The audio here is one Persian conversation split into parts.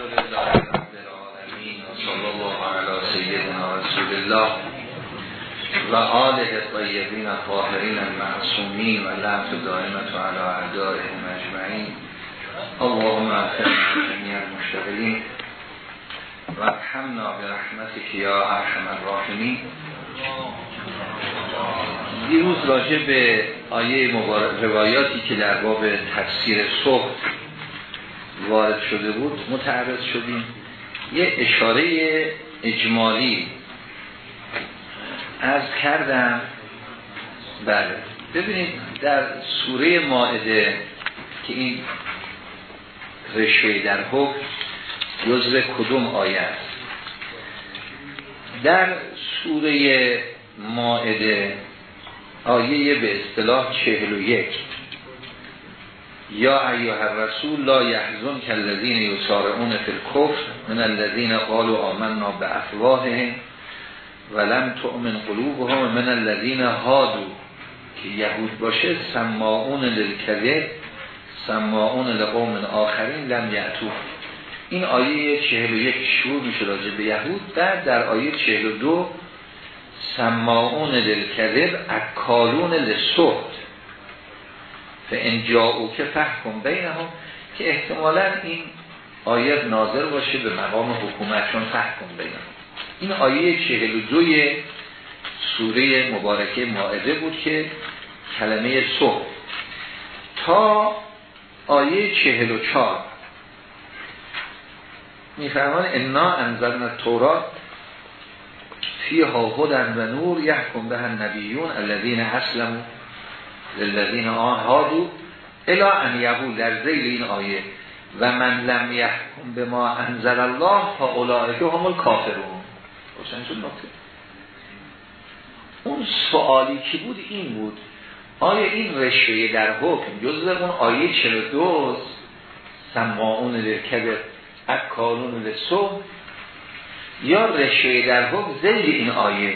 الحمد لله الله و آله طیبین طاهرین المعصومین و لعنت دائمت على اعدائهم اجمعین. اللهم اغفرنا جميع المشتغلین و ارحمنا برحمتك یا ارحم الراحمین. دیروز راجع به آیه روایاتی که در باب تفسیر صبح وارد شده بود متعرض شدیم. یه اشاره اجمالی از کردم. بله. ببینید در سوره ماعده که این رشوه در حکم جزء کدوم آیه است؟ در سوره ماعده آیه به اصطلاح چهل و یک یا ایها الرسول لا یحزن کالذین یسارعون فی الکفر من الذین قالوا آمنا بافواههم ولم تؤمن قلوبهم من الذین هادو که یهود باشه سماعون للکذب سماعون لقوم آخرین لم یعتو این آیه 41 شروع میشه راجع به یهود. بعد در آیه 42 سماعون للکذب اکالون لسحت فان جاءو که فحکم بینهم که احتمالا این آیه ناظر باشه به مقام حکومت چون فحکم بینهم این آیه 42 سوره مبارکه ماعده بود که کلمه صبح. تا آیه 44 میفرمان انا انزلنا تورات فیها هدن و نور یحکم به نبیون الذین اسلموا للذین آهادو الا ان یقول در زیل این آیه. و من لم یحکم به ما انزل الله فا اولئک هم الکافرون. نکته. اون سوالی که بود؟ این بود. آیا این رشوه در حکم جزء اون آیه 42 سماعون لرکب اکالون لسو یا رشوه در حکم زیر این آیه؟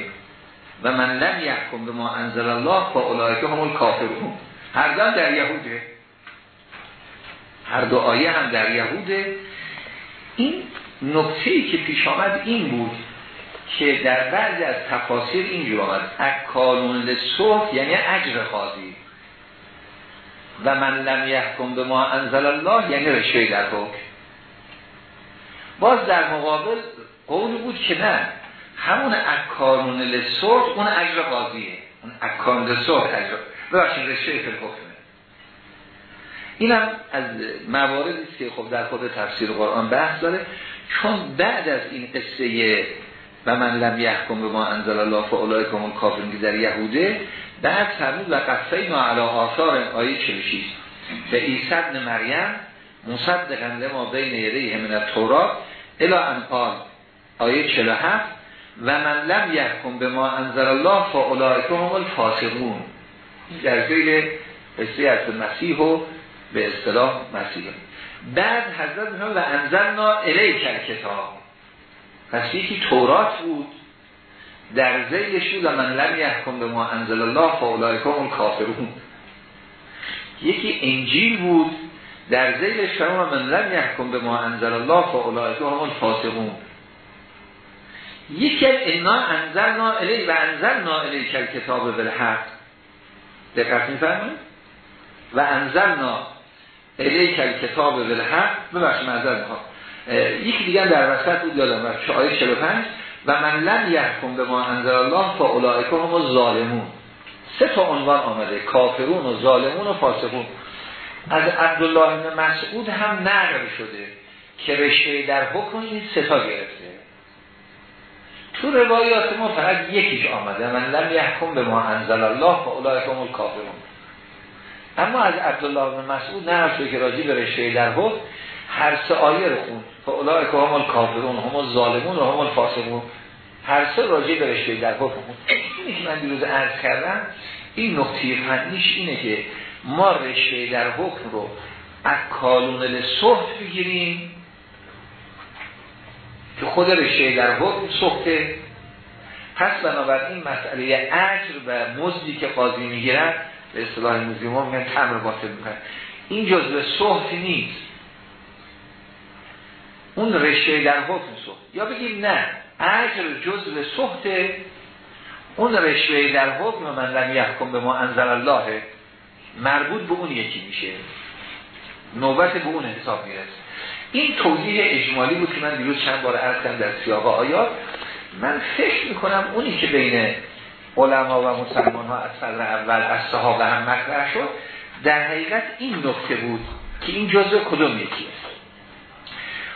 و من لم یحکم به ما انزل الله با اولایک همون کافرون هر دو در یهوده. هر دو آیه هم در یهوده. این نکته که پیش آمد این بود که در بعضی از تفاسیر اینجور آمد. اکالون لصف یعنی اجر قاضی. و من لم یحکم به ما انزل الله یعنی رشوه در حکم. باز در مقابل قول بود که نه. همون اکارون لصف اون اجر قاضیه اون اکارون لصف اجر ببخشید رشوه فی الحکمه اینم از مواردی که خب در خود تفسیر قرآن بحث داره. چون بعد از این قصه و من لم یحکم به ما انزل الله فاولئک هم الکافرون که در یهوده بعد فرمود و قصینا علی آثار آیه 46 به عیسی ابن مریم مصدقا لما بین یدیه من التورات الی ان قال. آیه 47 و من لم یحکم به ما انزل الله فاولئک هم الفاسقون. در زیر قصه از مسیح و به اصطلاح مسیح. بعد حضرت و انزلنا الیک کتاب پس یکی تورات بود. در زیلش و من لم یحکم به ما انزل الله فاولایکم اون کافرون یکی انجیل بود. در زیلش فرما من لم یحکم به ما انزل الله فاولایکم اون فاسقون یکی انا انزلنا الی و انزلنا الی کل کتاب بالحق. دقت میفرمایید؟ و انزلنا الی کل کتاب بالحق. ببخشید معذرت می‌خوام. یکی دیگه در وسط بود یادم رفت آیه 45 و من لم یحکم به ما انزل الله فاولئک هم ظالمون سه تا عنوان آمده کافرون و ظالمون و فاسقون. از عبدالله بن مسعود هم نقل شده که رشته در حکم این سه تا گرفته. تو روایات ما فقط یکیش آمده من لم یحکم به ما انزل الله فاولئک هم الکافرون. اما از عبدالله بن مسعود نقل شده که راجی به رشته در حکم هر سه آیه رو خوند. فاولای که همال کافرون همال ظالمون و همال فاسقون هر سه راجع به رشته در حکم اینی که من دیروز عرض کردم این نقطه فنیش اینه که ما رشته در حکم رو از کالون لسخت بگیریم که خود رشته در حکم سخته. پس بنابراین مسئله اجر و مزدی که قاضی می‌گیرن به اصطلاح موزیما میگن تمر باطل می‌کنن این جزء سخت نیست. اون رشته در حکم سخت. یا بگیم نه اجر جزء سخت اون رشته در حکم من لم یحکم به ما انزل الله مربوط به اون یکی میشه. نوبت به اون حساب می‌رسه. این توضیح اجمالی بود که من دیروز چند بار عرض کردم در سیاق آیات من فکر می‌کنم اونی که بین علما و مسلمان ها از صدر اول از صحابه هم مطرح شد در حقیقت این نکته بود که این جزء کدوم یکی است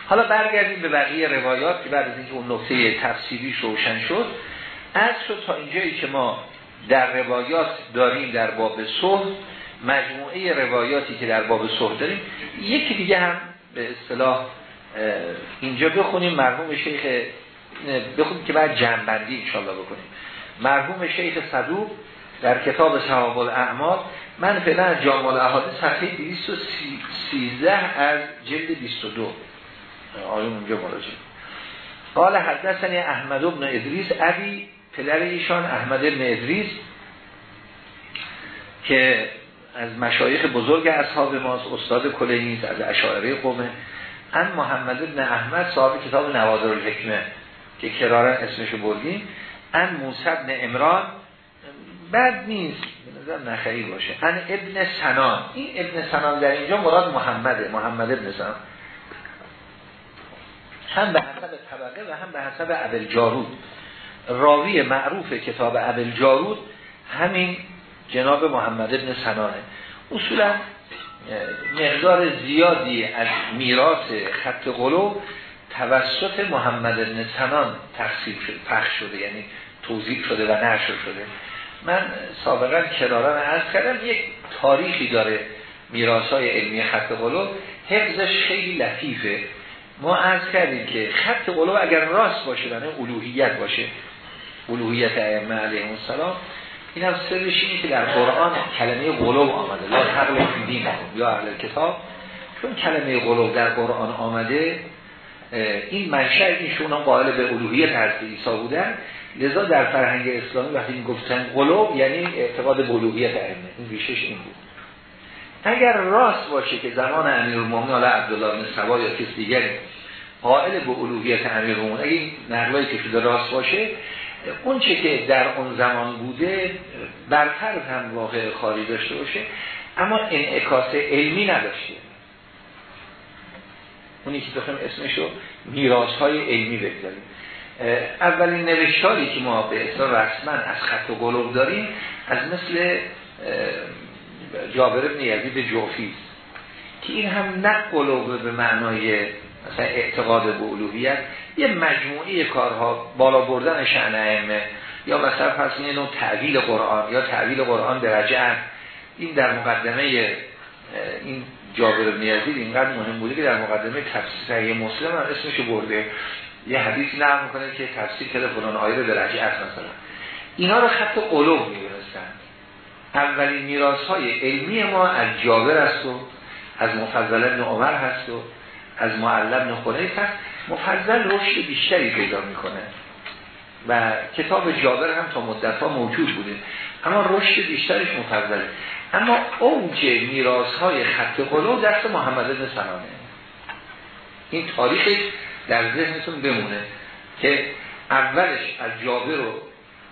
حالا برگردیم به بقیه روایات که بعد از اینکه اون نکته تفسیری روشن شد از شد تا اینجایی که ما در روایات داریم در باب صلح مجموعه روایاتی که در باب صلح داریم یکی دیگه هم به اصطلاح اینجا بخونیم مرحوم شیخ بخونیم که بعد جنبندی انشالله بکنیم. مرحوم شیخ صدوق در کتاب صحاب الاعمال من فعلا از جامال احادیث صفحه 213 از جلد 22 آیون اونجا مراجعه. قال حدثنی احمد ابن ادریس ابی پدر ایشان احمد ابن ادریس که از مشایخ بزرگ اصحاب ماست استاد کلینیز از اشاعره قومه. ان محمد ابن احمد صاحب کتاب نوادر الحکمه که کرارن اسمشو بردیم. ان موسی ابن امران بد نیست به نظر نخری باشه. ان ابن سنان این ابن سنان در اینجا مراد محمده محمد ابن سنان. هم به حسب طبقه و هم به حسب ابل جارود راوی معروف کتاب ابل جارود همین جناب محمد ابن سنانه. اصولا مقدار زیادی از میراث خط قلوب توسط محمد ابن سنان تقسیم شده پخش شده یعنی توضیح شده و نشر شده. من سابقا کرارا عرض کردم یک تاریخی داره میراث های علمی خط قلوب حفظش خیلی لطیفه. ما عرض کردیم که خط قلوب اگر راست باشه یعنی الوهیت باشه الوهیت ائمه علیهم السلام این هم سرش اینه که در قرآن کلمه قلوب آمده. لا تقل دین یا اهل کتاب چون کلمه قلوب در قرآن آمده این منشأ اینشون هم قائل به الوهیت حضرت عیسی بودن. لذا در فرهنگ اسلامی وقتی این گفتن قلوب یعنی اعتقاد به الوهیت ائمه. این ریشش این بود. اگر راست باشه که زمان امیرالمومنین علی عبدالله بن سبا یا کسی دیگری قائل به الوهیت امیرالمومنین اگه نقلایی که شده راست باشه اون چه که در اون زمان بوده برتر هم واقع خاری داشته باشه اما انعکاس علمی نداشته. اونی که بخوایم اسمشو میراث های علمی بگذاریم. اولین نوشتاری که ما به اصلا رسما از خط و قلوب داریم از مثل جابر ابن یزید جوفی که این هم نه قلوب به معنای مثلا اعتقاد به علویت یه مجموعه کارها بالا بردن شأن ائمه. یا مثلا پس این نوع تعویل قرآن یا تعویل قرآن درجه این در مقدمه این جابر بن یزید اینقدر مهم بوده که در مقدمه تفسیر مسلم هم اسمش برده. یه حدیث نقل می‌کنه که تفسیر کرده فلان آیه به درجه مثلا. اینا رو خط قلوب می‌دونستن. اولین میراث های علمی ما از جابر است و از مفضل ابن عمر هست و از معلم خلیف هست مفضل رشد بیشتری پیدا می‌کنه. و کتاب جابر هم تا مدت ها موجود بوده. اما رشد بیشترش مفضله. اما اوج میراث های خط قلو دست محمد بن سنانه. این تاریخ در ذهنتون بمونه که اولش از جابر رو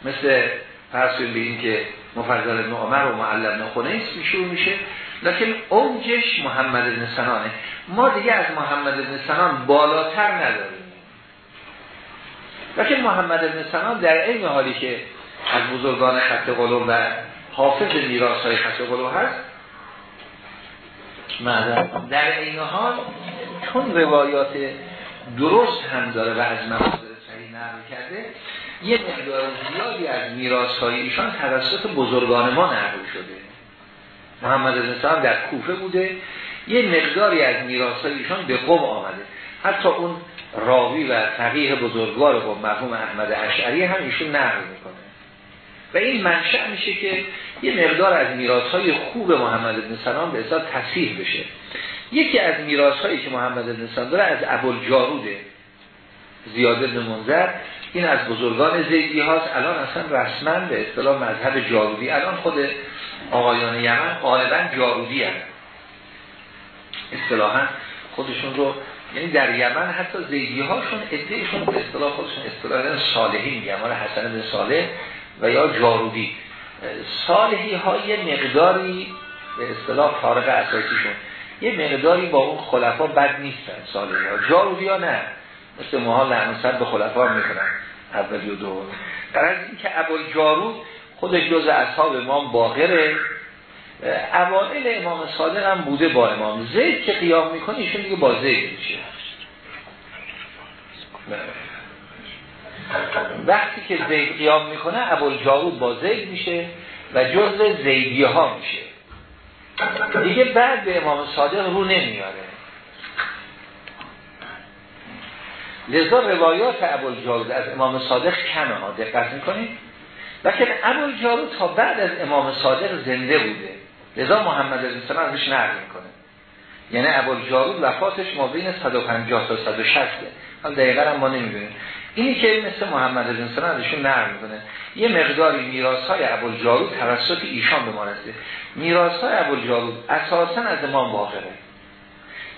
مثل فرض به این که مفضل ابن عمر و معلم خنیس شروع میشه. لیکن اوجش محمد بن سنانه. ما دیگه از محمد بن سنان بالاتر نداریم. لیکن محمد بن سنان در این حالی که از بزرگان خط قلوب و حافظ میراث های خط قلوب هست در این حال چون روایات درست هم داره و از مصادر صحیح نقل کرده یه مقدار زیادی از میراث های ایشان توسط بزرگان ما نقل شده. محمد بن در کوفه بوده. یه مقداری از میراث ایشان به قوم آمده. حتی اون راوی و فقیه بزرگوار قوم مرحوم احمد اشعری هم ایشون نقل می‌کنه. و این منشأ میشه که یه مقدار از میراث های خوب محمد بن سلام به حساب تصحیح بشه. یکی از میراث هایی که محمد بن سلام داره از ابوالجاروده زیاد بن منظر این از بزرگان زیدی هاست. الان اصلا رسما به اصطلاح مذهب جارودی الان خود آقایان یمن غالبا جارودی هست اصطلاحا خودشون رو یعنی در یمن حتی زیدی هاشون ادهشون به اصطلاح خودشون اصطلاح صالحی میگن. مال حسن بن صالح و یا جارودی صالحی ها مقداری به اصطلاح فارغ اساسیشون. یه مقداری با اون خلفا بد نیستن صالحی ها جارودی ها نه. مثل محال لعنصد به خلفا می‌کنن. اولی و دوم. در از اینکه ابوال جارود خودش جز اصحاب امام باقره. اوائل امام صادق هم بوده با امام. زید که قیام می‌کنه ایشون دیگه با زید میشه. وقتی که زید قیام می‌کنه ابوال جارود با زید میشه و جز زیدی ها میشه. دیگه بعد به امام صادق رو نمیاره. لذا روایات ابوالجارود از امام صادق کمه. ها دقت می‌کنید؟ لیکن ابوالجارود تا بعد از امام صادق زنده بوده. لذا محمد از سلام ازش نقل می‌کنه. یعنی ابوالجارود وفاتش ما بین 150 تا 160 حالا دقیقا هم ما نمی‌دونیم. اینی که مثل محمد از سلام ازشون نقل می‌کنه. یه مقداری میراث های ابوالجارود توسط ایشان به ما رسیده. میراث های ابوالجارود اساسا از امام واقعه.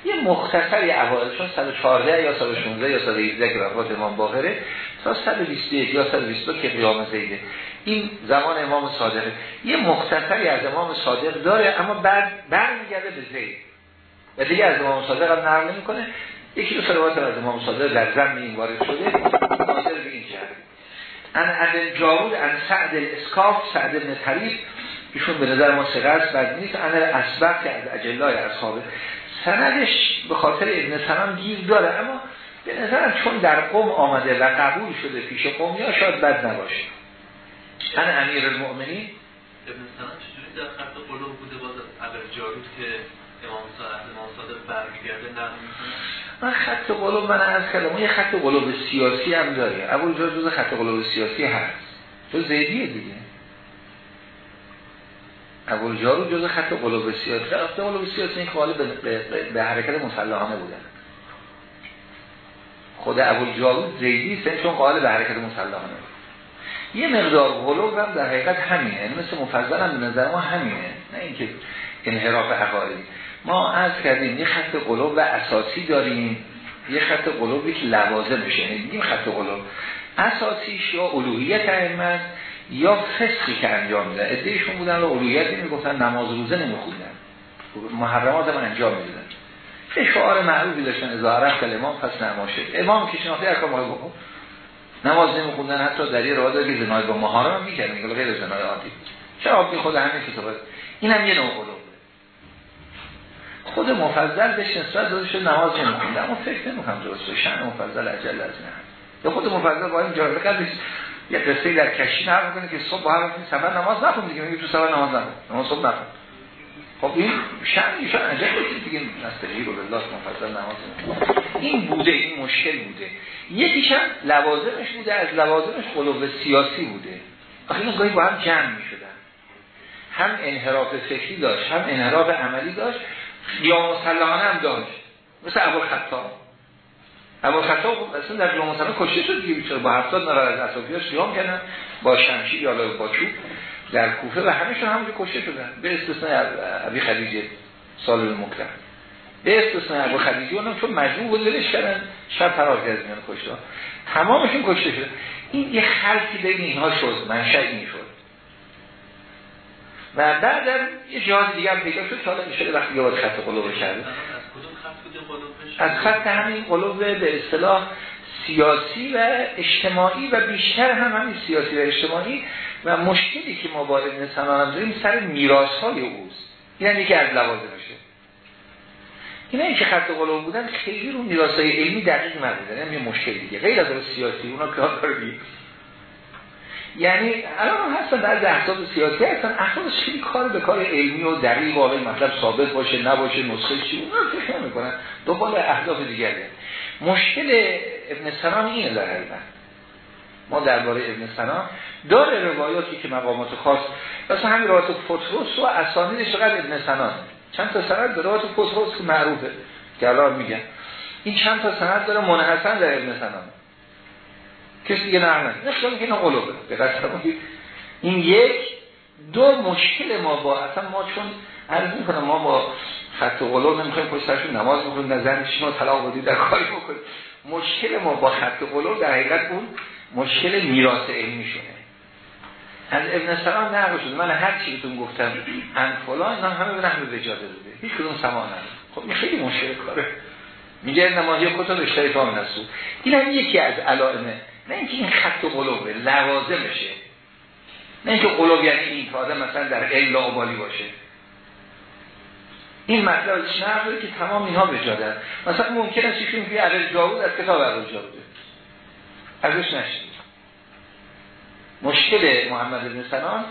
یه مختصری اوائل چون 114 یا 116 یا 117 که وفات امام باقره تا 121 یا 122 که قیام زیده این زمان امام صادقه. یه مختصری از امام صادق داره اما بعد برمیگرده به زید. و دیگه از امام صادق هم نقل نمی‌کنه. یکی دو سروات از امام صادق در زمین این وارد شده. ناظر به این جهت. ان عدل جارود ان سعد الاسکاف سعد ابن طریف ایشون به نظر ما سقرس بد نیست. ان اسبق از اجلای اصحابه. سندش به خاطر ابن سلام گیر داره اما به نظرم چون در قوم آمده و قبول شده پیش قومی ها شاید بد نباشه. من امیر المؤمنین ابن سلام چجوری در خط قلوب بوده؟ باز جارود که امام صادق امام صادق برمیگرده نقل من خط قلوب من از کلمه یه خط قلوب سیاسی هم داره. ابو جز خط قلوب سیاسی هست. تو زیدیه دیگه. ابو جارو جز خط قلوب سیاسی. خط قلوب سیاسی این خواهی به, به, حرکت مسلحانه بودن خود ابو جارو زیدی است چون قائل به حرکت مسلحانه یه مقدار قلوب هم در حقیقت همینه. مثل مفضل هم نظر ما همینه. نه اینکه انحراف عقایدی ما از کردیم یه خط قلوب و اساسی داریم. یه خط قلوبی که لوازم میشه یعنی خط قلوب اساسیش یا الوهیت ائمه یا فسقی که انجام میدن. ادهشون بودن و اولویتی می‌گفتن نماز روزه نمیخوندن. محرمات من انجام میدن یه شعار معروفی داشتن از عرف امام پس نماشه امام که شناخته اکرام های بکن نماز نمیخوندن حتی در یه رواد که زنای با محرم هم می‌کرد میگه غیر زنای عادی. چرا خود همین کتاب این هم یه نوع قلوب خود مفضل بهش نسبت داده شد نماز نمیخونده اما فکر نمی‌کنم درست شأن مفضل عجل از نه. یا خود مفضل با این جالب قدرش یه قصه در کشی نقل می‌کنه که صبح با هر سفر نماز نخون دیگه. میگه تو سفر نماز نخون نماز صبح نخون خب این شأن ایشان عجب بود دیگه نستجیب رو بالله مفضل نماز این بوده این مشکل بوده. یکیش هم لوازمش بوده از لوازمش قلوب سیاسی بوده. آخه این گاهی با هم جمع می‌شدن. هم انحراف فکری داشت هم انحراف عملی داشت یا مسلحانه هم داشت. مثل ابو خطاب ابو خطاب اصلا در جمعه مسلمان کشته شد دیگه با 70 نفر از اطرافیاش قیام کردن با شمشیر یا با چوب. در کوفه و همهشون همونجا کشته شدن. به استثناء ابی خدیجه سال المکرم. به استثناء ابو خدیجه اونم چون مجموع بود دلش کردن شب فرار کرد میان کشته تمامشون کشته شد. این یه خلقی بین اینها شد منشأ این شد. و بعدم یه جهاز دیگه هم پیدا شد که حالا میشه وقتی یه خط قلوب کرده از خط همین قلوب به اصطلاح سیاسی و اجتماعی و بیشتر هم همین سیاسی و اجتماعی و مشکلی که ما با ابن سنان داریم سر میراث های اوست. این هم یکی از لوازمشه اینا این که خط قلوب بودن خیلی رو میراث های علمی دقیق نبودن هم یه مشکل دیگه. غیر از سیاسی. اونا کار کار یعنی الان هستن در احزاب سیاسی هستن. احزاب خیلی کار به کار علمی و دقیق و مطلب ثابت باشه نباشه نسخه چی. اونا فکر نمی‌کنن. دنبال اهداف دیگره مشکل ابن سلام اینه در حقیقت. ما درباره ابن سلام داره روایاتی که مقامات خاص مثلا همین روایت پتروس و اسانیدش قد ابن سلام چند تا سند داره؟ روایت پتروس که معروفه که الان میگن این چند تا سند داره منحسن در ابن سلام کسی دیگه نقل نکنه. خیلی میگه قلوبه. به این یک دو مشکل ما با اصلا ما چون عرض می‌کنم ما با خط قلوب نمی‌خوایم پشت سرشون نماز بکنیم نه زنشون رو طلاق بدید در کاری بکنیم مشکل ما با خط قلوب در حقیقت اون مشکل میراث علمی شونه از ابن سلام نقل شد من هر چی بهتون گفتم ان فلان اینا همه به نحو وجاده داده. هیچ کدوم سما خب این خیلی مشکل کاره. میگه نمازی کتاب اشتری فهم نسو این هم یکی از علائمه نه اینکه این خط قلوبه لوازمشه. نه اینکه قلوب یعنی این که مثلا در علم لاعبالی باشه. این مطلب نقل که تمام اینها به مثلا ممکن است که میگه عدد جاود از کتاب عدد جاوده ازش نشید مشکل محمد بن سنان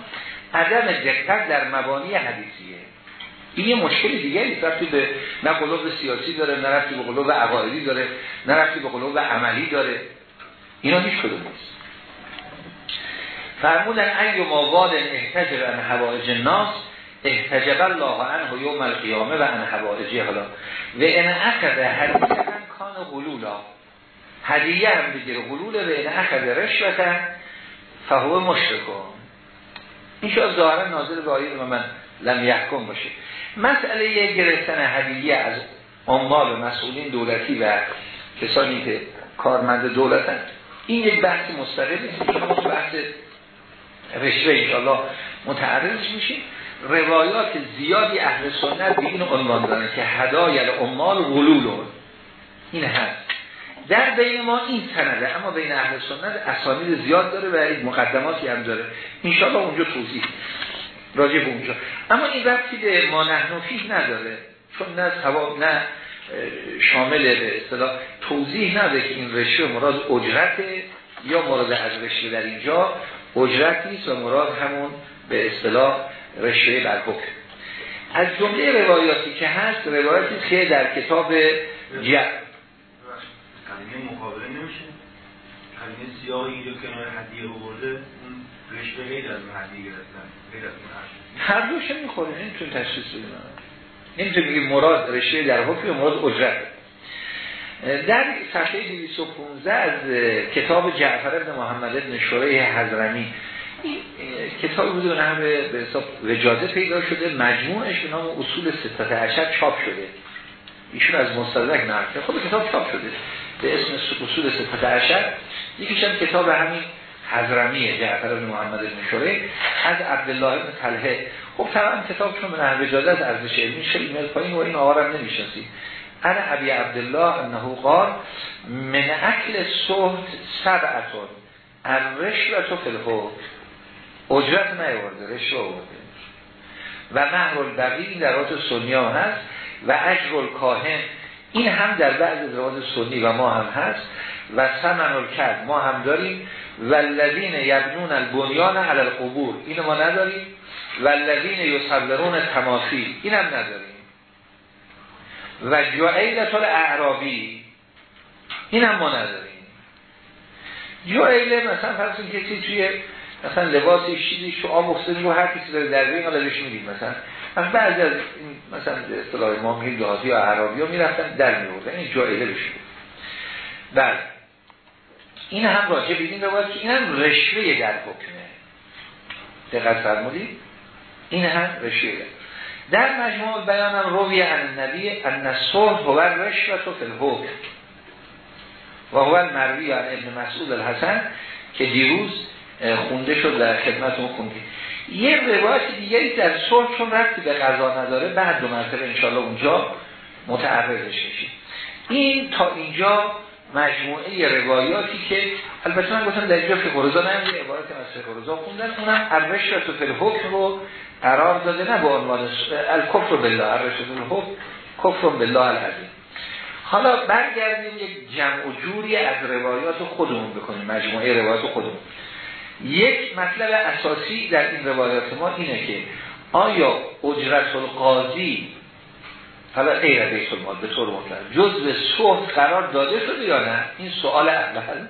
عدم دقت در مبانی حدیثیه. این یه مشکل دیگری رفتی به نه قلوب سیاسی داره نه رفتی به قلوب عقایدی داره نه رفتی به قلوب عملی داره. اینا هیچ کدوم نیست. فرمودن ای ما واد احتجب ان حوائج الناس احتجب الله عنه یوم القیامه و ان حوائجی حالا و ان اخذ هدیه کان غلولا. هدیه هم بگیره غلوله و ان اخذ رشوتا فهو مشرکون. این شاید ظاهرا ناظر به آیه من لم یحکم باشه. مسئله یه گرفتن هدیه از عمال مسئولین دولتی و کسانی که کارمند دولتن این یک بحث مستقلی است که بحث رشوه انشاءالله متعرض میشیم روایات زیادی اهل سنت به این عنوان دارن که هدای العمال غلولون این هست در بین ما این سنده اما بین اهل سنت اسانید زیاد داره و مقدماتی هم داره. انشاءالله اونجا توضیح راجع به اونجا. اما این وقتی به ما نحنفی نداره. چون نه ثواب نه شامل به اصطلاح توضیح نده که این رشوه مراد اجرته یا مراد از رشوه در اینجا. اجرت نیست و مراد همون به اصطلاح رشوه بر از جمله روایاتی که هست روایاتی که در کتاب جع کلمه مقابله نمیشه کلمه سیاه اینجا کنار هدیه رو برده رشته غیر از هدیه گرفتن غیر از هر دوشه می‌خوره؟ نمیتون تشخیص بدیم نمیتون بگیم مراد رشته در حکم مراد اجرت. در صفحه 215 از کتاب جعفر ابن محمد ابن شریح حضرمی این کتاب بوده و به حساب وجاده پیدا شده مجموعش به نام اصول ستت عشر چاپ شده. ایشون از مستدرک نرفته خود کتاب چاپ شده. به اسم اصول ستت عشر یکیش هم کتاب همین حضرمی جعفر بن محمد بن از عبدالله بن طلحه. خب طبعا کتاب چون به نحو وجاده از ارزش علمی خیلی میاد پایین و این آقا نمی‌شناسید انا ابی عبدالله انه قال من اکل صحت سبعتون فی الحکم اجرت نیورده رشوه آورده. و مهر البقی در روات سنی هم هست و اجر کاهن این هم در بعض روات سنی و ما هم هست و سمن الکد ما هم داریم. و الذین یبنون البنیان علی القبور. اینو ما نداریم. و الذین یصورون تماثیل این هم نداریم. و جعیلت الاعرابی. این هم ما نداریم. جعیله مثلا فرض کسی توی مثلا لباسی چیزی شو آب افتادی رو هر کسی داره در بین حالا بهش میدیم مثلا. از بعضی از این مثلا به اصطلاح ما میگیم دهاتی یا عربی ها می‌رفتن در میوردن این جایله بشه بله. این هم راجع بیدیم روایت که این هم رشوه در حکمه دقت فرمودید؟ این هم رشوه در. مجموع بیانم روی عن نبی ان الصلح هو رشوه فی الحکم. و هو المروی عن ابن مسعود الحسن که دیروز خونده شد در خدمتون خوندیم یه روایت دیگری در صلح چون رفتی به قضا نداره بعد دو مرتبه انشالله اونجا متعرضش بشید این تا اینجا مجموعه روایاتی که البته من گفتم در اینجا فقه رضا نه یه عبارت از فقه رضا خوندن اونم الرشت و فی الحکم رو قرار داده نه به عنوان الکفر بالله الرشت الحکم کفر بالله العظیم. حالا برگردیم یک جمع و جوری از روایات خودمون بکنیم مجموعه روایات خودمون. یک مطلب اساسی در این روایات ما اینه که آیا اجرت القاضی حالا غیر بیت المال به طور مطلق جز به صحب قرار داده شده یا نه؟ این سوال اول.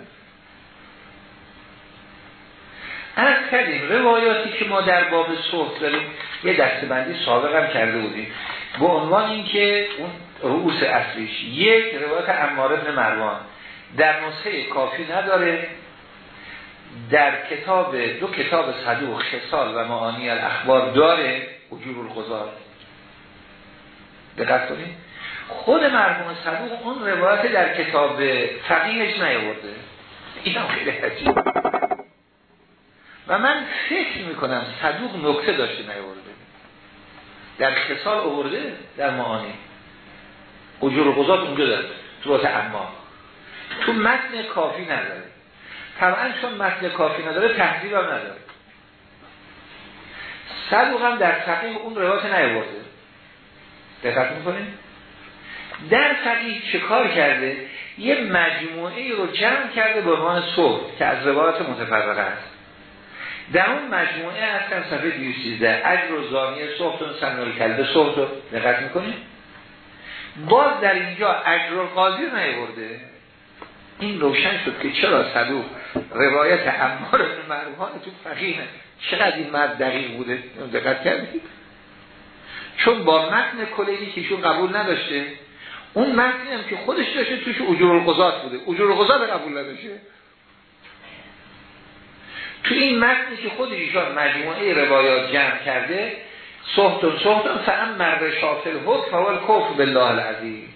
از کردیم روایاتی که ما در باب صحب داریم یه دستبندی سابق هم کرده بودیم. به عنوان اینکه اون رؤوس اصلیش یک روایت امار ابن مروان در نسخه کافی نداره. در کتاب دو کتاب صدوق خصال و معانی الاخبار داره وجور الغزار دقت کنید. خود مرحوم صدوق اون روایت در کتاب فقیهش نیاورده این هم خیلی حجیب و من فکر می‌کنم صدوق نکته داشته نیاورده در خسال آورده در معانی. اجور قضات اونجا داره تو اما تو متن کافی نداره. طبعا چون متن کافی نداره تحضیب هم نداره. صدوق هم در فقیه اون روایت نیاورده. دقت می‌کنیم در فقیه چه کار کرده؟ یه مجموعه رو جمع کرده به عنوان صبح که از روایت متفرقه است. در اون مجموعه هستن صفحه 213 اجر و زانیه صحتون سنوال کلبه رو. دقت می‌کنیم باز در اینجا اجر و قاضی نیورده این روشن شد که چرا صدوق روایت امار مروحان تو فقیه. چقدر این مرد دقیق بوده؟ دقت کردید چون با متن کلیدی که ایشون قبول نداشته اون متنی هم که خودش داشته توش اجور القضات بوده. اجور القضات قبول نداشته. تو این متنی که خود ایشان مجموعه روایات جمع کرده صحتون صحتون فهم مرد شافل حق فوال کفر بالله العظیم.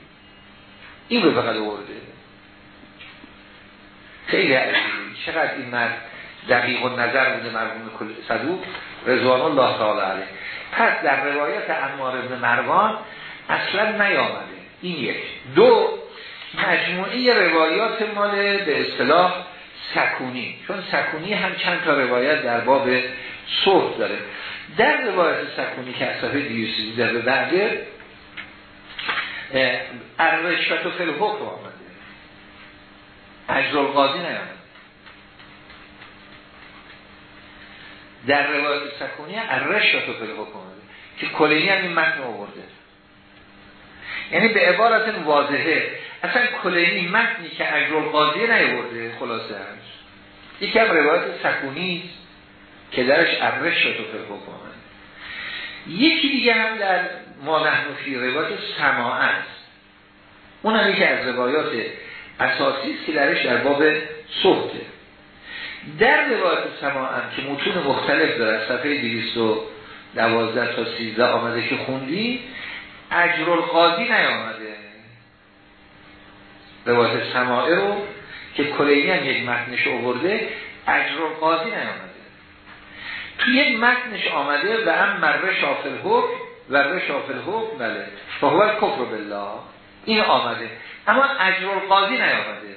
این رو فقط آورده. خیلی عزیزی چقدر این مرد دقیق و نظر بوده مرموم صدوق؟ رضوان الله تعالی علیه. پس در روایت امار ابن مروان اصلا نیامده. این یک. دو مجموعه روایات مال به اصطلاح سکونی. چون سکونی هم چند تا روایت در باب صحب داره. در روایت سکونی که اصفه دیوسی در بعده ارشت و فلحکم آمده. اجر القاضی نیامده. در روایت سکونی ارشت و فلحکم آمده که کلینی هم این متن آورده. یعنی به عبارت واضحه اصلا کلینی متنی که اجر القاضی نیورده خلاصه هست. یکی هم روایت سکونی که درش ارش شد و فرق یکی دیگه هم در ما نحنفی روایت سماع است. اون هم یکی از روایات اساسی است که درش در باب صحته در روایت سماع که متون مختلف داره صفحه 212 تا 13 آمده که خوندی اجر القاضی نیامده. روایت سماعه رو که کلینی هم یک متنش آورده اجر القاضی نیامده. تو یک متنش آمده و هم مره شافل حکم و ره شافل حکم بله. فهو کفر بالله. این آمده. اما اجر القاضی نیامده.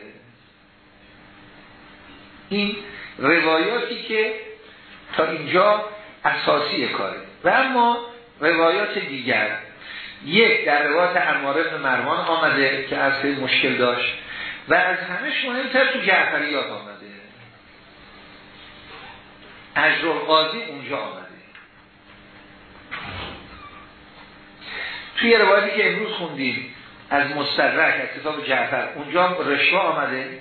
این روایاتی که تا اینجا اساسی کاره. و اما روایات دیگر. یک در روایت اماره به مروان آمده که از مشکل داشت و از همه مهمتر تو جعفریات آمده. اجر قاضی اونجا آمده. توی روایتی که امروز خوندیم از مستدرک از کتاب جعفر اونجا رشوه آمده.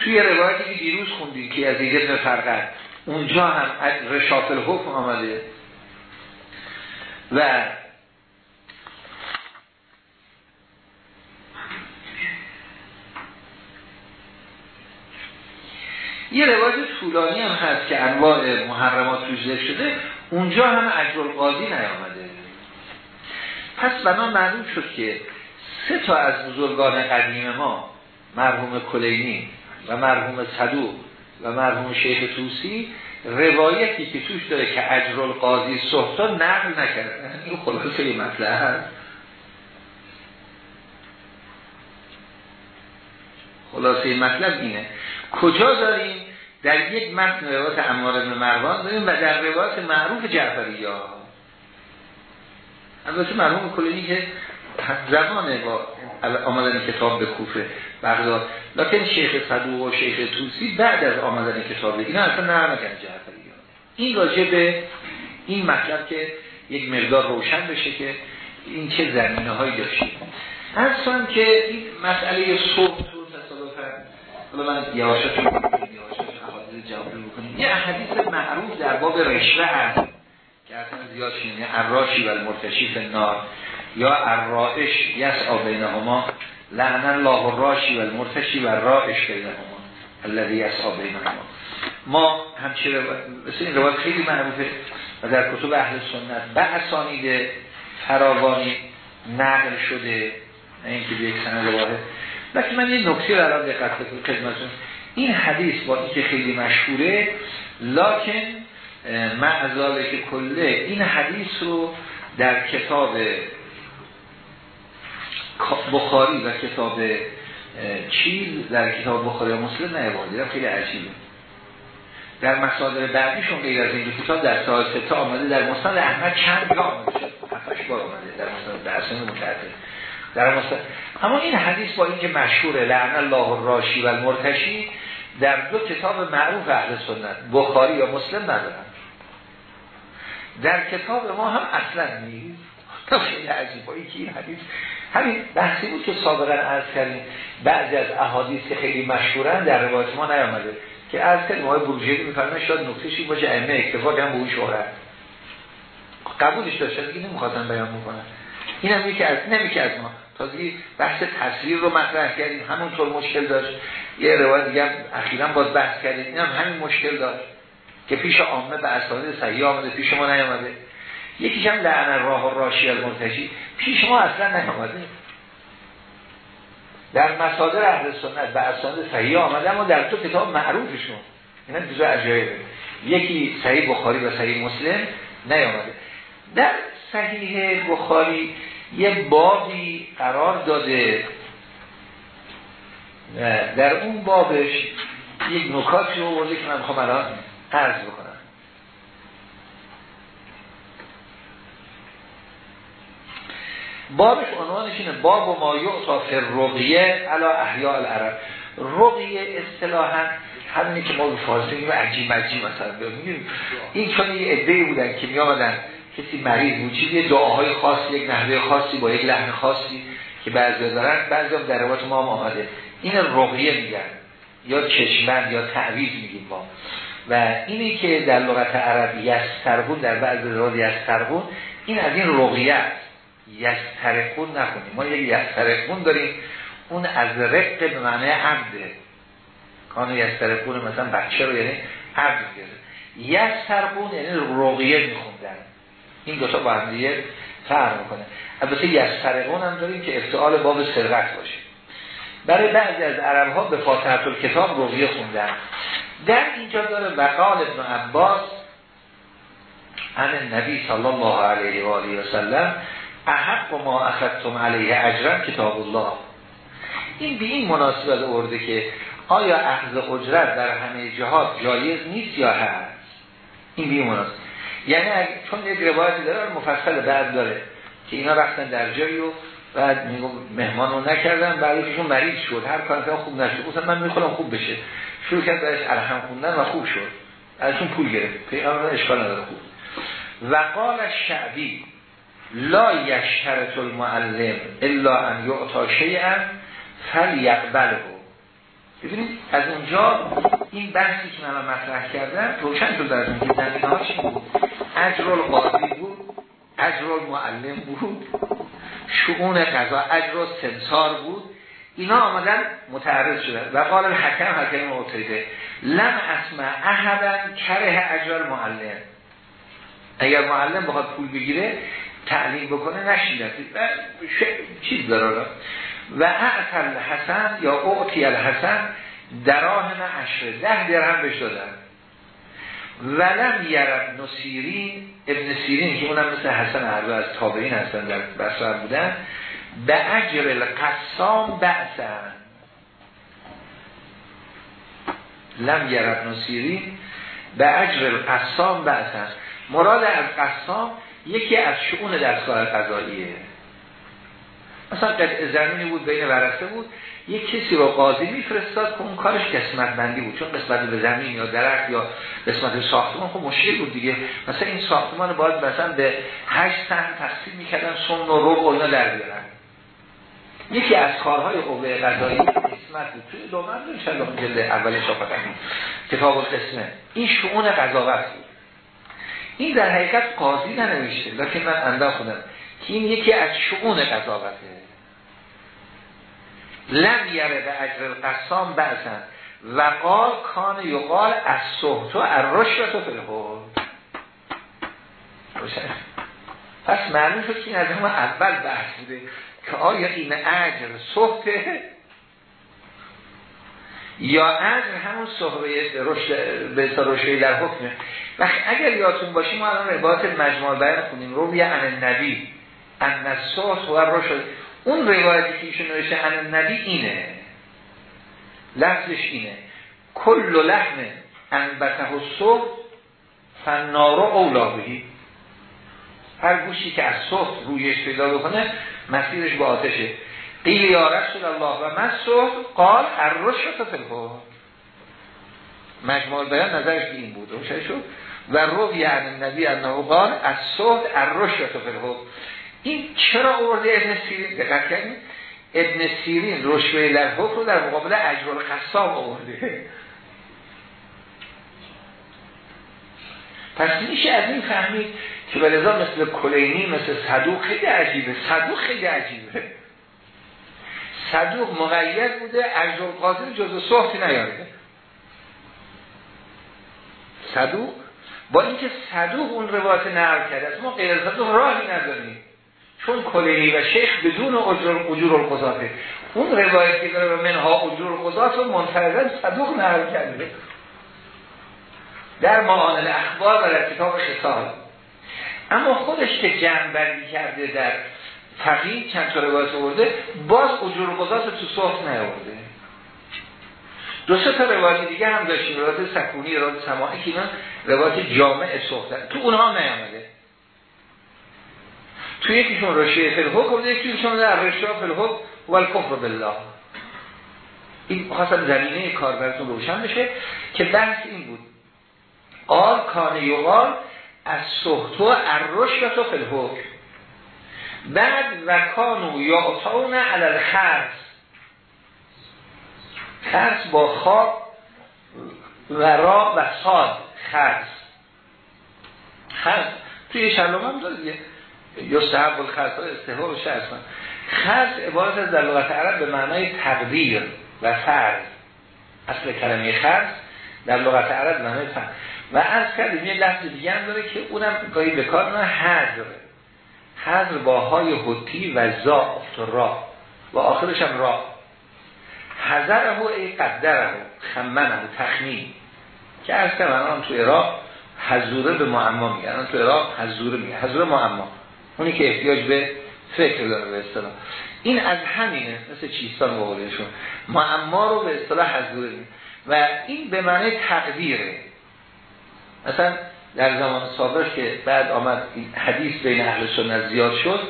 توی روایتی که دیروز خوندیم که از ابن فرقت اونجا هم رشافل حکم آمده و یه روایت طولانی هم هست که انواع محرمات توش شده اونجا هم اجر القاضی نیامده. پس بنا معلوم شد که سه تا از بزرگان قدیم ما مرحوم کلینی و مرحوم صدوق و مرحوم شیخ توسی روایتی که توش داره که اجر القاضی صحبتا نقل نکرده این خلاصه یه مطلع هست خلاصه مطلب اینه. کجا داریم؟ در یک متن روایت امار بن مروان داریم و در روایت معروف جعفری ها البته مرحوم کلینی که زمانه با آمدن کتاب به کوفه بغداد. لیکن شیخ صدوق و شیخ توسی بعد از آمدن کتاب اینا اصلا نه نکن جعفری ها این راجع به این مطلب که یک مقدار روشن بشه که این چه زمینه هایی داشتیم اصلا که این مسئله صبح حالا من یواشتون یواشتون جواب بکنیم. یه حدیث معروف در باب رشوه هست که اصلا زیاد شینه الراشی و المرتشی نار یا الرائش یسعا بینهما لعن الله الراشی و المرتشی و الرائش بینهما الذي یسعا بینهما. ما همچه مثل این روایت خیلی معروفه و در کتب اهل سنت به اسانید فراوانی نقل شده نه اینکه به یک سند واحد. لیکن من یه نکته رو الان دقت خدمتتون. این حدیث با اینکه خیلی مشهوره لکن معذاله که کله این حدیث رو در کتاب بخاری و کتاب چیز در کتاب بخاری و مسلم نیوردیدم خیلی عجیبه. در مصادر بعدیشون غیر از این دو کتاب در سال سته آمده در مستند احمد چند جا آمده هفتش بار آمده در مستند در اصلا متعدد. در مستند اما این حدیث با اینکه مشهوره لعن الله الراشی و المرتشی در دو کتاب معروف اهل سنت بخاری یا مسلم ندارن. در کتاب ما هم اصلا نیست. خیلی عجیب با این حدیث همین بحثی بود که سابقا عرض کردیم. بعضی از احادیث که خیلی مشهورن در روایت ما نیامده که از کردیم آقای بروجردی میفرمه شاید نکتهشی باشه ائمه اکتفا کردن به اون شهرت قبولش داشتن دیگه نمی‌خواستن بیان می‌کنن این هم یکی از نمی از ما. تازه بحث تصویر رو مطرح کردیم. همونطور مشکل داشت. یه روایت دیگه اخیرا باز بحث کردیم. این هم همین مشکل داشت که پیش عامه به اسانید صحیح آمده پیش ما نیامده. یکیش هم لعن راه و راشی المرتشی پیش ما اصلا نیامده در مصادر اهل سنت به اسانید صحیح آمده اما در تو کتاب معروفشون. اینا جزء عجایبه یکی صحیح بخاری و صحیح مسلم نیامده. در صحیح بخاری یه بابی قرار داده. در اون بابش یک نکاتی رو برده که من خواهم الان عرض بکنم. بابش عنوانش اینه باب و ما یعطا فی رقیه علا احیاء العرب. رقیه اصطلاحا همینی که ما به فارسی میگیم عجیم عجیم مثلا میگیم. این چون یه عده‌ای بودن که می آمدن کسی مریض بود چیزی دعاهای خاصی یک نحوه خاصی با یک لحن خاصی که بعضی دارن بعضی هم در ما هم آمده. این رقیه میگن یا چشمن یا تعویض میگیم ما. و اینی که در لغت عرب یسترقون در بعض روایات یسترقون این از این رقیه است. یسترقون نکنیم. ما یک یسترقون داریم. اون از رق به معنی عبده کانو یسترقون مثلا بچه رو یعنی عبد گره یسترقون یعنی رقیه میخوندن. این دوتا با هم دیگه فرق می‌کنه. البته یسترقون هم داریم که افتعال باب سرقت باشه. برای بعضی از عرب ها به فاتحت کتاب رقیه خوندن. در اینجا داره وقال ابن عباس عن نبی صلی الله علیه و آله و سلم احق ما اخذتم علیه اجرم کتاب الله. این به این مناسبت ارده که آیا اخذ اجرت در همه جهات جایز نیست یا هست؟ این به این مناسبت. یعنی چون یک روایتی داره مفصل بعد داره که اینا رفتن در جایی و بعد میگم مهمان رو نکردن بعدشون مریض شد. هر کار خوب نشد گفتم من می‌خوام خوب بشه. شروع کرد برش الحم خوندن و خوب شد. ازشون پول گرفت. پیغمبر اشکال نداره خوب. و قال شعبی لا یشترط المعلم الا ان یعطا شیئا فل یقبله ببینید از اونجا این بحثی که من مطرح کردم روشن شد از اون که زمینه چی بود؟ اجر القاضی بود اجر المعلم بود شعون قضا اجر سمسار بود. اینا آمدن متعرض شدن. و قال الحکم حکم معتیده لم اسمع احدا کره اجر معلم اگر معلم بخواد پول بگیره تعلیم بکنه نشیدن چیز داره و اعتل حسن یا اعتی الحسن دراهم عشره ده درهم بهش دادن. ولم یرد نصیرین ابن سیرین که اونم مثل حسن عربه از تابعین هستن در بسر بودن به اجر القسام بعثن. لم یرد نصیرین به اجر القسام بعثن. مراد از قسام یکی از شعون دستگاه قضاییه مثلا قطع زمینی بود بین ورسه بود. یک کسی رو قاضی میفرستاد که اون کارش قسمت بندی بود. چون قسمت به زمین یا درخت یا قسمت ساختمان خب مشکل بود دیگه. مثلا این ساختمان باید مثلا به هشت سهم تقسیم می‌کردن سن و ربع و اینا در بیارن. یکی از کارهای قوه قضایی قسمت بود. توی دومن جلد اول شاپت کتاب القسمه. این شعون قضاوت بود. این در حقیقت قاضی ننوشته لیکن من انده خودم. که این یکی از شعون قضاوته لم یره به اجر القسام بعضن و قال کان یقال از صحتو از رشوتو فلحول پس معلوم شد که این از همه اول بحث بوده که آیا این اجر صحبه یا اجر همون صحبه رشد به رشد در حکمه و اگر یادتون باشیم ما الان روایت مجموع بیان کنیم رو بیه ان نبی ان صحب و رشد اون روایتی که ایشون نوشته ان نبی اینه. لفظش اینه. کل لحم انبته و صحب فنارو اولابهی هر گوشی که از صحب رویش پیدا بکنه مسیرش با آتشه. قیل یا رسول الله و صحب قال الرشد فلحو مجموع بیان نظرش این بود شد. و رو یعنی نبی انه قال از صحب الرشد فلحو این چرا آورده ابن سیرین؟ دقت کنید ابن سیرین رشوه حکم رو در مقابل اجر القصاب آورده. پس میشه از این فهمید که ولذا مثل کلینی مثل صدوق خیلی عجیبه. صدوق خیلی عجیبه. صدوق مقید بوده اجر قاضی جز صحبتی نیارده. صدوق؟ با اینکه صدوق اون روایت نقل کرده است ما غیر صدوق راهی نداریم. چون کلینی و شیخ بدون اجور القضاته اون روایت که داره منها اجور القضات رو منفردن صدوق نقل کرده. در معانل اخبار و در کتاب خصال. اما خودش که جمع بندی کرده در فقیه چند تا روایت آورده باز اجور قضات تو صحف نیاورده. دو سه تا روایت دیگه هم داشتیم روایت سکونی روایت سماعی که اینا روایت جامع صحف تو اونها نیامده. تو یکیشون رشیه فلحق و یکیشون در رشیه فلحق و الکفر بالله. این خواستم زمینه کار براتون روشن بشه که بحث این بود. آل کان یقال از و فلحق بعد و کانو یعطون علال خرس خرس با خواب و را و صاد خرس. خرس. توی شلوم هم داره دیگه. یا صحب الخرس ها شرس خرس عبارت از در لغت عرب به معنای تقدیر و فرض. اصل کلمه خرس در لغت عرب معنای فرض. و از کردیم یه لحظه دیگه هم داره که اونم گاهی به کار نه حضر حضر با های حتی و زا و را. و آخرش هم را. حضره ای قدره خمنه تخمین. که از من تو عراق حضوره به معما میگن. تو عراق حضوره میگن. حضوره معما. اونی که احتیاج به فکر داره به اصطلاح. این از همینه مثل چیستان با قولشون. معما رو به اصطلاح حضوره میگن. و این به معنی تقدیره. مثلا در زمان سابق که بعد آمد این حدیث بین اهل سنت زیاد شد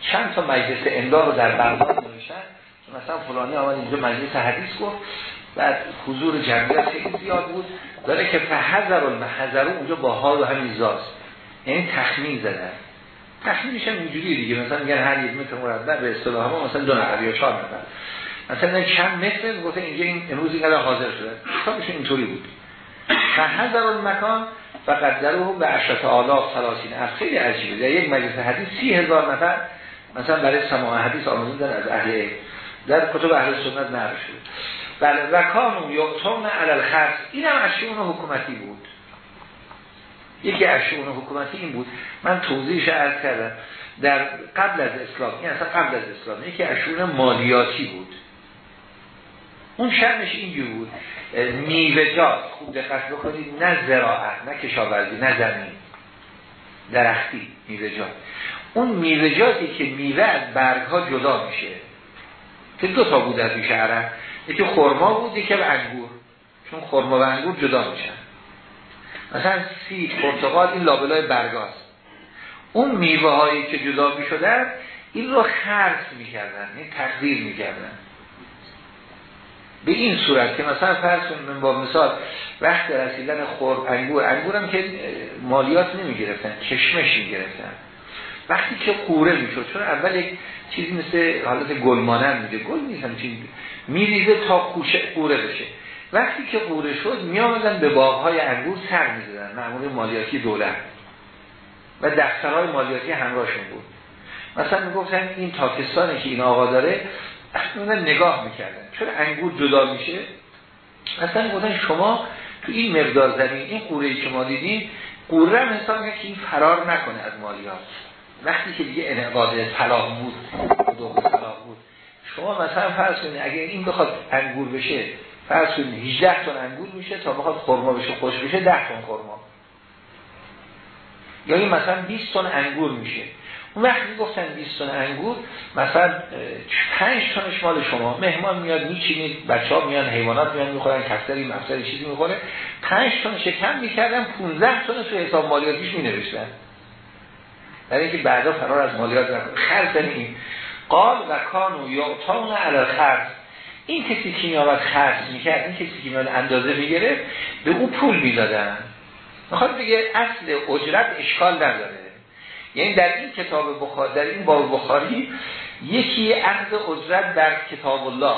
چند تا مجلس املا رو در بغداد نوشتن مثلا فلانی آمد اینجا مجلس حدیث گفت بعد حضور جمعیت خیلی زیاد بود داره که فحذر المحذر اونجا با حال و همین زاست یعنی تخمین زدن. تخمینش هم اینجوری دیگه. مثلا میگن هر یک متر مربع به اصطلاح ما مثلا دو نفر یا چهار نفر. مثلا چند متر گفته اینجا این امروز اینقدر حاضر شده. حسابشون اینطوری بود. فحذر المکان و قدره به عشرت آلاف سلاسین از خیلی عجیبه. در یک مجلس حدیث سی هزار نفر مثلا برای سماع حدیث آموزون از اهل در کتب اهل سنت نقل شده. بله و کانو یعطون علل خرس این هم اشیون حکومتی بود. یکی اشیون حکومتی این بود. من توضیحش عرض کردم. در قبل از اسلام این اصلا قبل از اسلام یکی اشیون مالیاتی بود. اون شرمش اینجور بود. میوه‌جات خوب دقت بکنید نه زراعت نه کشاورزی نه زمین. درختی میوه‌جات اون میوه‌جاتی که میوه از برگ ها جدا میشه. که دو تا بود از عرب یکی خرما بود یکی انگور. چون خرما و انگور جدا میشن. مثلا سیب پرتقال این لابلای برگاست. اون میوه هایی که جدا می‌شدن این رو خرس می‌کردن این تقدیر می‌کردن. به این صورت که مثلا فرض با مثال وقت رسیدن انگور انگورم که مالیات نمی گرفتن کشمش می گرفتن وقتی که قوره می‌شد چون اول یک چیزی مثل حالت گل مانند میده. گل نیست چیزی میریزه تا قوره بشه. وقتی که قوره شد می آمدن به باغهای انگور سر می‌زدن. معمول مالیاتی دولت. و دفترهای مالیاتی همراهشون بود. مثلا می‌گفتن این تاکستانی که این آقا داره اصلا نگاه می‌کردن. چون انگور جدا میشه. اصلا گفتن شما تو این مقدار زمین این قوره که ما دیدیم قوره هم حساب که این فرار نکنه از مالیات. وقتی که دیگه انعقاد طلاق بود دوم طلاق بود. شما مثلا فرض کنید اگه این بخواد انگور بشه فرض کنید 18 تن انگور میشه تا بخواد خرما بشه خوش بشه 10 تن خرما. یا این مثلا 20 تن انگور میشه. اون وقتی گفتن 20 تن انگور مثلا 5 تنش مال شما. مهمان میاد میچینید بچه ها میان حیوانات میان می‌خورن کفتری مفسری چیزی می‌خوره. 5 تن شکم می‌کردن 15 تن تو حساب مالیاتیش مینوشتن. برای اینکه بعدا فرار از مالیات نکنه. خرج این. قال و کانو یعطان علی خرج این کسی که میآورد خرج می‌کرد این کسی که میآورد اندازه می‌گرفت به او پول می‌دادن. می‌خواد بگه اصل اجرت اشکال نداره. یعنی در این کتاب بخاری در این باب بخاری یکی عقد اجرت در کتاب الله.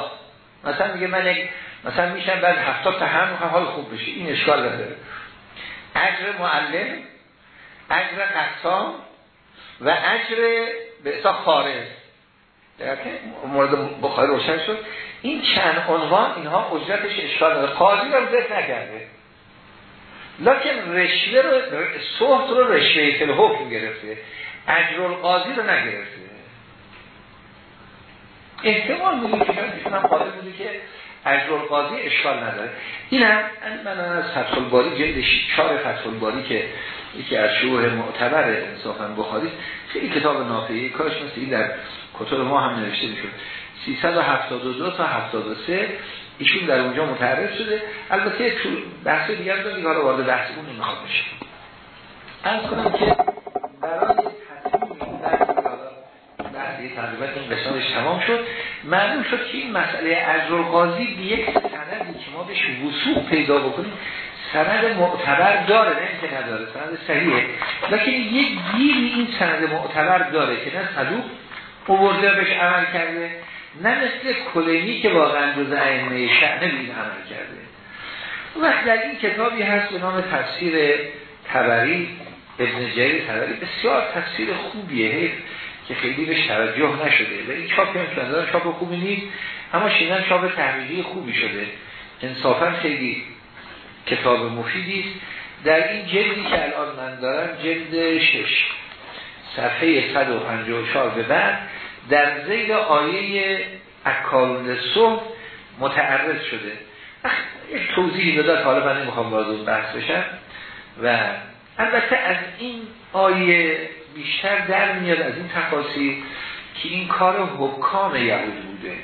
مثلا میگه من یک مثلا میشم بعد هفتاد تا هم حال خوب بشه. این اشکال نداره. اجر معلم اجر قصام و اجر به اصلا خارج. مورد بخاری روشن شد. این چند عنوان اینها اجرتش اشکال نداره. قاضی رو ذکر نکرده. لکن رشوه رو صحت رو رشوه فل حکم گرفته. اجر القاضی رو نگرفته. احتمال بودی که من قادر بودی که اجر القاضی اشکال نداره. این هم من از فتح الباری جلد الباری که یکی از شروع معتبر انصافا بخاری خیلی کتاب نافعی کاش مثل این در کتاب ما هم نوشته می‌شد. 372 تا 73 ایشون در اونجا متعرض شده. البته تو بحث دیگر دارم دیگه حالا وارد بحث اون نمی‌خواد بشه. از کنم که برای تصمیم تقریبا این قسمتش تمام شد معلوم شد که این مسئله ازر قاضی به یک سندی که ما بهش وصول پیدا بکنیم سند معتبر داره نه اینکه نداره سند صحیحه. لیکن یک گیری این سند معتبر داره که نه صدوق اوورده بهش عمل کرده. نه مثل کلینی که واقعا جز ائمه شعنه به این عمل کرده. وقت در این کتابی هست به نام تفسیر تبری ابن جریر تبری بسیار تفسیر خوبیه که خیلی به توجه نشده. و این چاپ هم چاپ خوبی نیست اما شیدن چاپ تحریری خوبی شده. انصافا خیلی کتاب مفیدی است. در این جلدی که الان من دارم جلد شش صفحه 154 به بعد در زیر آیه اکالون صحب متعرض شده. یک توضیحی دادن حالا من نمی‌خوام وارد اون بحث بشم. و البته از این آیه بیشتر در میاد از این تفاصیل که این کار حکام یهود بوده.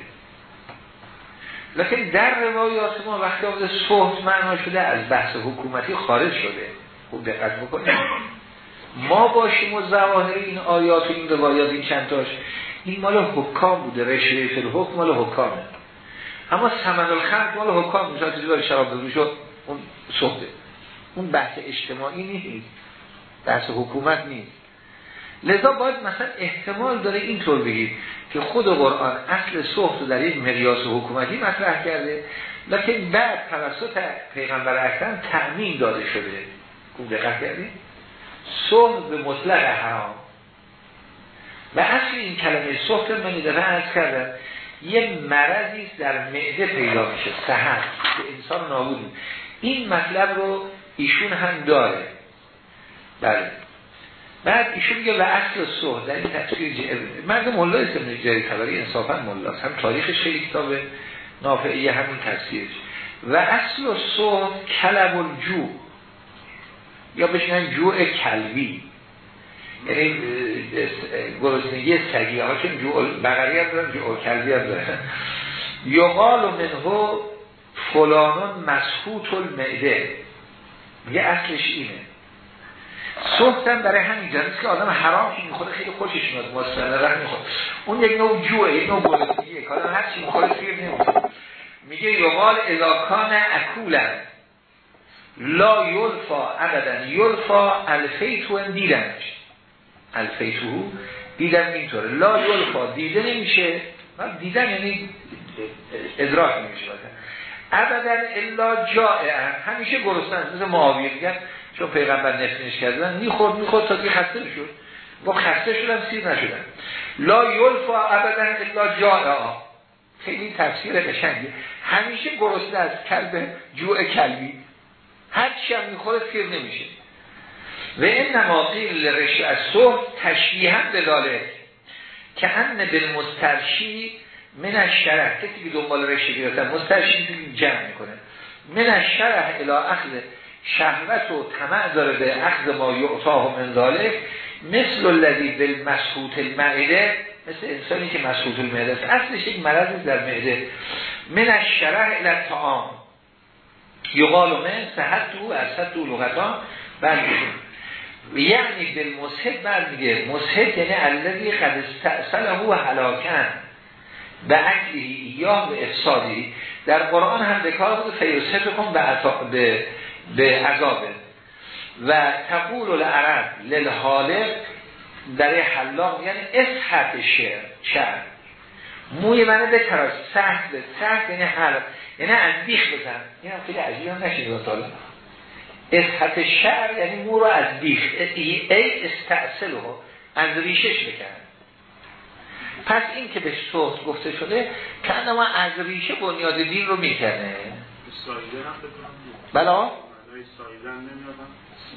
لیکن در روایات ما وقتی آمده صحب معنا شده از بحث حکومتی خارج شده. خوب دقت بکنید. ما باشیم و زواهر این آیات و این روایات این چندتاش این مال حکام بوده رشوه فل حکم مال حکامه. اما سمن الخمر مال حکام. میشه چیزی برای شراب دادو شد اون صحبه اون بحث اجتماعی نیست بحث حکومت نیست. لذا باید مثلا احتمال داره اینطور بگید که خود قرآن اصل صحبت در یک مقیاس حکومتی مطرح کرده لیکن بعد توسط پیغمبر اکرم تأمین داده شده. خوب دقت کردید صحبت به مطلق حرام. و اصل این کلمه صحبت من دفعه ارز کردم یه مرضی در معده پیدا میشه سهر به انسان نابود این مطلب رو ایشون هم داره. بله. بعد ایشون میگه و اصل صحبت در این تفسیر مرد ملا اسم جری تبری انصافا ملاست هم تاریخش خیلی کتاب نافعی همین تفسیرش. و اصل صحبت کلب الجو یا بشنن جوع کلوی یعنی گرسنگی سگی. ها چون بقری هم دارن جوع کلبی هم دارن. یقال و منهو فلانون مسخوط المعده. یه اصلش اینه. صحبتن برای همین جانست که آدم حرام که می‌خوره؟ خیلی خوشش میاد. مستنره می‌خوره. اون یک نوع جوعه یک نوع گرسنگیه که آدم هر چی می‌خوره؟ سیر نمی‌خوره میگه یقال اذاکان اکولن لا یلفا ابدا. یلفا الفیتو اندیدنش الفیتو دیدن اینطوره. لا یلفا دیده نمیشه. دیدن یعنی ادراک نمیشه. ابدا الا جائع همیشه گرسنه مثل معاویه میگن چون پیغمبر نفسش کردن می‌خورد می‌خورد تا که خسته می‌شد با خسته شدن سیر نشدن لا یلفا ابدا الا جائع خیلی تفسیر قشنگه. همیشه گرسنه از کلب جوع کلبی. هر چی هم می‌خوره سیر نمیشه. و این نماقیل رشته از صبح تشبیه به داله که ان بالمسترشی من الشرح کسی که دنبال رشته گرفتن مسترشی جمع می‌کنه. من الشرح الى اخذ شهوت و طمع داره به اخذ ما یعطاه من ذالک مثل الذی بالمسحوط المعده مثل انسانی که مسحوط المعده است. اصلش یک مرض در معده. من الشرح الى الطعام یقال من صحت تو از تو لغتان برمیشون یعنی بالمسحب بعد میگه مسحب یعنی الذی قد استأصله و حلاکن به اکلی یا به افسادی. در قرآن هم ذکر بود فیوسف کن به به عذابه و تقول العرب للحالق در حلاق یعنی اسحت شعر شعر. موی منه به تراش به سخت یعنی حلق. یعنی از بیخ بزن هم خیلی عجیب هم نشید تا اسحت شعر یعنی مو رو از بیخ. ای استعصل رو از ریشش بکن پس این که به صوت گفته شده که ما از ریشه بنیاد دین رو می‌کنه بلا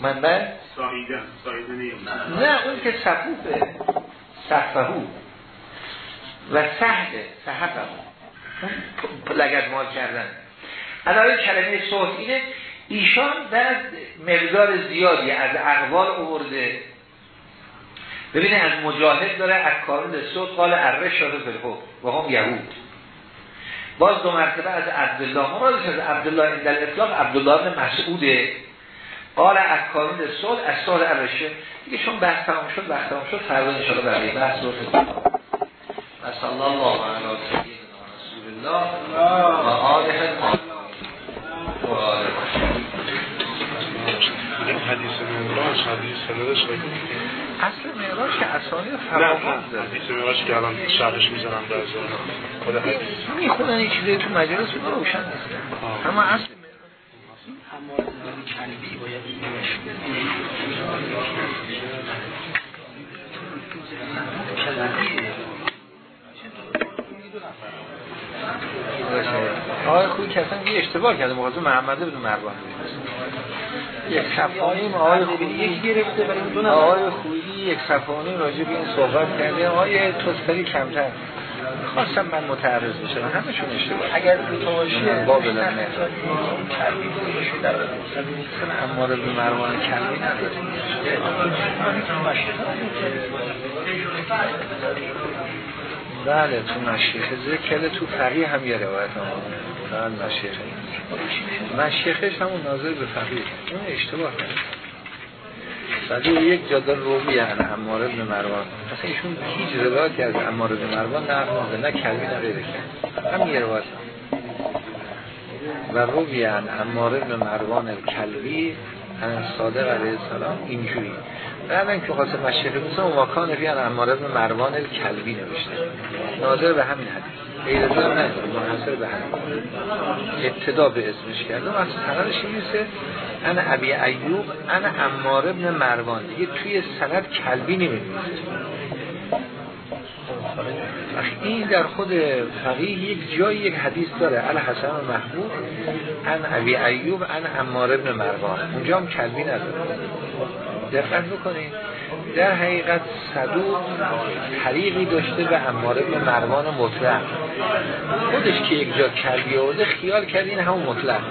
منبع سایدن نه اون که صفوفه. صفهو و سهده اون لگت مال کردن. علاوه کلمه صوت اینه ایشان در مقدار زیادی از اقوال اوورده ببینه از مجاهد داره از کارون صوت قال اره شده بالحب و هم یهود. باز دو مرتبه از عبدالله مرادش از عبدالله این در اطلاق عبدالله مسعوده قال از کارون صلح از سال عرشه دیگه چون بحث تمام شد بحث تمام شد فردا ان شاء الله بحث رو و صلی الله علی سیدنا رسول الله و آله و آله. حدیث معراج حدیث سندش اصل معراج که اسانی فراغت داره حدیث معراج که الان شرحش می‌زنم در خود حدیث. می‌خونن این چیزی تو مجلس رو روشن نیست. اما اصل کلبی باید آقای خوی کسان یه اشتباه کرده مقاضی محمده بدون مروان. یک صفحانی آقای خویی یک گرفته آقای خویی یک صفحانی راجع به این صحبت کرده. آقای توستری کمتر. خواستم من متعرض بشم. همشون اشتباه. اگر تا باشه باشه در مثلا اماره به مروان کلمی نداریم بله تو مشیخه ذکر تو فقیه هم یه روایت هم بله مشیخه مشیخش همون ناظر به فقیه. اون اشتباه کرد صدی یک جاده رومی یعنی امار ابن مروان. مثلا ایشون هیچ روایتی از امار ابن مروان نقل نه کلمی نه غیره. کرد هم یه روایت. و رومی یعنی امار ابن مروان کلبی ان صادق علیه السلام اینجوری. بعد که خاصه مشیخه مثل مکان فی امار ابن مروان کلبی نوشته. ناظر به همین حدیث. غیر از نه منحصر به همین ابتدا به اسمش کرده اصلا سندش این نیسته انا ابی ایوب انا امار ابن مروان. دیگه توی سند کلبی نمی‌دونید این در خود فقیه یک جایی یک حدیث داره. ال حسن و محبوب ان ابی ایوب ان امار ابن مروان. اونجا هم کلبی نداره. دقت بکنید. در حقیقت صدوق طریقی داشته به امار ابن مروان مطلق. خودش که یک جا کلبی آورده خیال کرد این همون مطلق.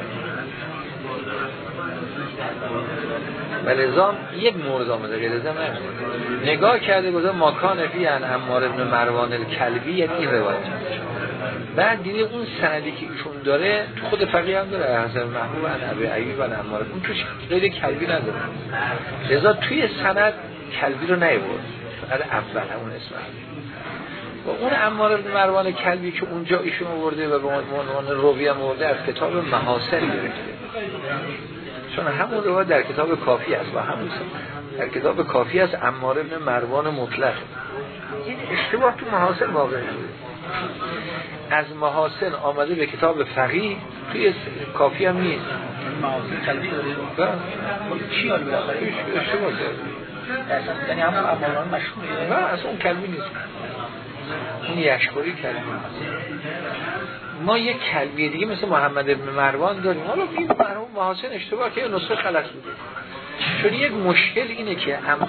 و نظام یک مورد آمده غیر نگاه کرده گذار ماکان فی ان امار ابن مروان الکلبی یعنی این روایت. بعد دیده اون سندی که ایشون داره خود فقیه هم داره حسن محبوب ان ابی ایوب و امار اون توش غیر کلبی نداره. لذا توی سند کلبی رو نیورد فقط اول همون اسم و اون امار ابن مروان کلبی که اونجا ایشون آورده و به عنوان روی هم آورده از کتاب محاسن گرفته. چون همون رو در کتاب کافی است و همون در کتاب کافی است امار ابن مروان مطلق. این اشتباه تو محاسن واقع از محاسن آمده به کتاب فقی توی کافی هم نیست. محاسن قلبی داره؟ بله. چی یعنی همون اماران مشهوره نه اصلا اون کلمی نیست. اون یشکوری کلمی ما یک کلمی دیگه مثل محمد ابن مروان داریم. حالا این مرحوم محاسن اشتباه که نسخه خلص بوده چون یک مشکل اینه که اما